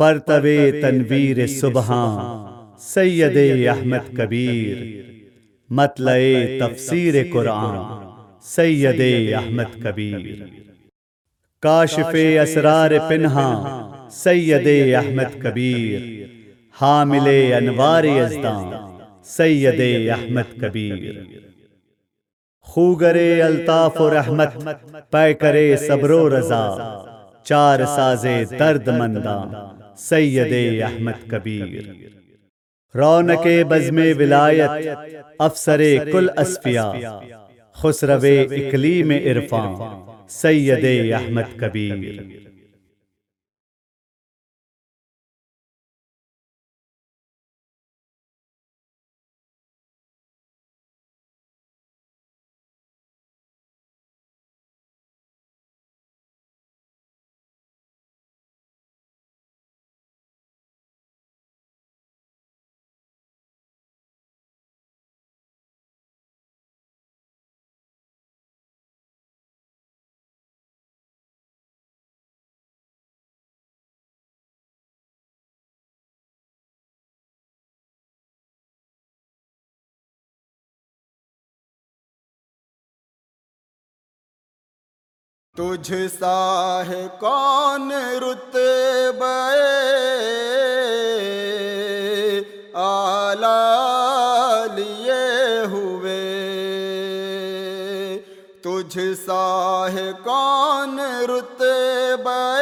परतवे तनवीर सुबह सैयद अहमद कबीर। मतलए तफसीर कुरान। सैयद अहमद कबीर। काशिफ असरार पिन्हा। सैयद अहमद कबीर। हामिल अनवार सैयद अहमद कबीर। खूगरे अल्ताफ रहमत पै करे सबरो रजा। चार साजे दर्द मंदा सैयद अहमद कबीर। रौनक बज़म विलायत अफसर कुल असफिया। इकली में इरफान। सैयद अहमद कबीर। तुझ सा है कौन रुतबे? आला लिए हुए। तुझ सा है कौन रुतबे?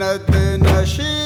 मसनद नशीन